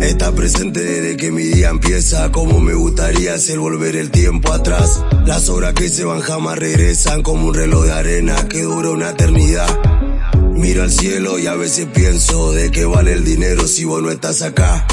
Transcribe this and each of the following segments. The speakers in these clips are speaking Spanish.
Está presente desde que mi día empieza, como me gustaría hacer volver el tiempo atrás. Las horas que se van jamás regresan como un reloj de arena que dura una eternidad. Miro al cielo y a veces pienso de qué vale el dinero si vos no estás acá.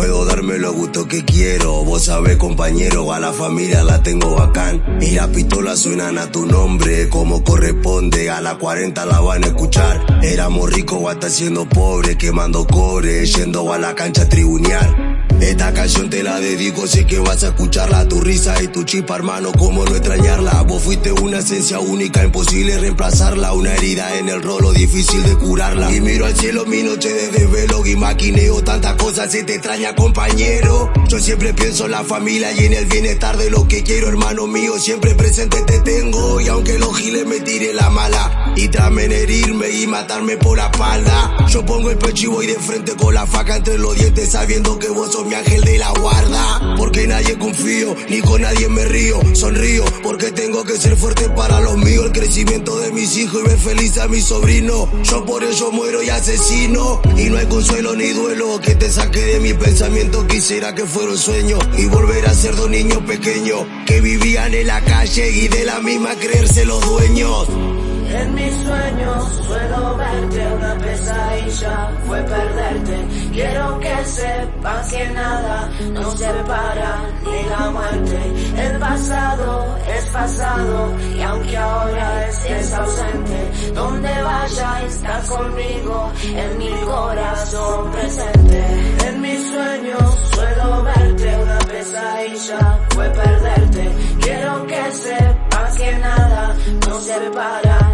Puedo darme lo gusto que quiero, vos sabés compañero, a la familia la tengo bacán. Y la pistola suenan a tu nombre, como corresponde, a la 40 la van a escuchar. Éramos ricos hasta siendo pobres, quemando cobre, yendo a la cancha a. Esta canción te la dedico, sé que vas a escucharla, tu risa y tu chispa, hermano, cómo no extrañarla. Vos fuiste una esencia única, imposible reemplazarla, una herida en el rolo, difícil de curarla. Y miro al cielo mi noche de desvelo y maquineo tantas cosas, se te extraña, compañero. Yo siempre pienso en la familia y en el bienestar de lo que quiero, hermano mío, siempre presente te tengo. Y aunque los giles me tire la mala y tramen herirme y matarme por la espalda, yo pongo el pecho y voy de frente con la faca entre los dientes, sabiendo que vos sos mi ángel de la guarda. Porque nadie confío, ni con nadie me río. Sonrío porque tengo que ser fuerte para los míos. El crecimiento de mis hijos y ver feliz a mi sobrino. Yo por ello muero y asesino. Y no hay consuelo ni duelo que te saque de mi pensamiento. Quisiera que fuera un sueño y volver a ser dos niños pequeños que vivían en la calle y de la misma creerse los dueños. En mis sueños suelo verte una pesadilla, fue perderte. Quiero que sepas que nada nos separa ni la muerte. El pasado es pasado y aunque ahora estés ausente, donde vaya estás conmigo en mi corazón presente. En mis sueños suelo verte una pesadilla, fue perderte. Quiero que sepas que nada nos separa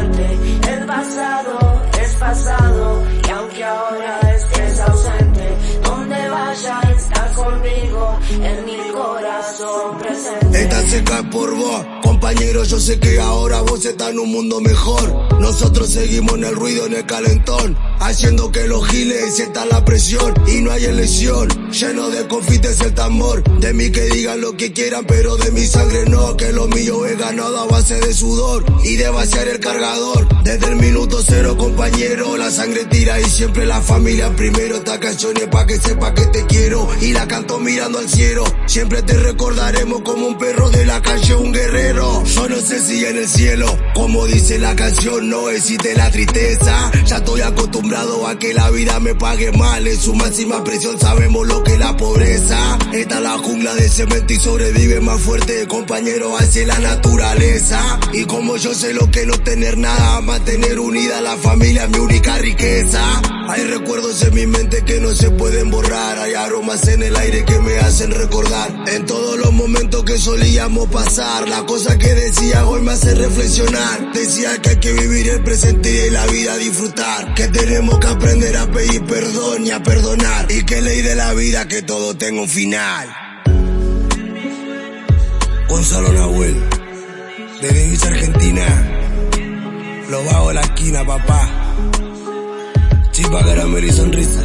El pasado es pasado y aunque ahora estés ausente, donde vaya estás conmigo en mi corazón presente. Esta se cae por vos, compañero, yo sé que ahora vos estás en un mundo mejor. Nosotros seguimos en el ruido, en el calentón, haciendo que los giles sientan la presión y no hay elección. Lleno de confites el tambor, de mí que digan lo que quieran, pero de mi sangre no, que lo mío he ganado a base de sudor y de vaciar el cargador. Desde el minuto cero, compañero, la sangre tira y siempre la familia primero. Esta canción es pa' que sepa que te quiero y la canto mirando al cielo. Siempre te recordaremos como un perro de la calle, un guerrero. Yo no sé si en el cielo, como dice la canción, no existe la tristeza. Ya estoy acostumbrado a que la vida me pague mal. En su máxima presión sabemos lo que es la pobreza. Esta es la jungla de cemento y sobrevive más fuerte, compañero, hacia la naturaleza. Y como yo sé lo que no tener nada, mantener unida la familia es mi única riqueza. Hay recuerdos en mi mente que no se pueden borrar, hay aromas en el aire que me hacen recordar. En todos los momentos que solíamos pasar, la cosa que decía hoy me hace reflexionar. Decía que hay que vivir el presente y la vida disfrutar. Que tenemos que aprender a pedir perdón y a perdonar. Y que ley de la vida que todo tenga un final. Gonzalo Nahuel, desde Argentina. Lo bajo de la esquina, papá. Chipa, caramelo y sonrisa.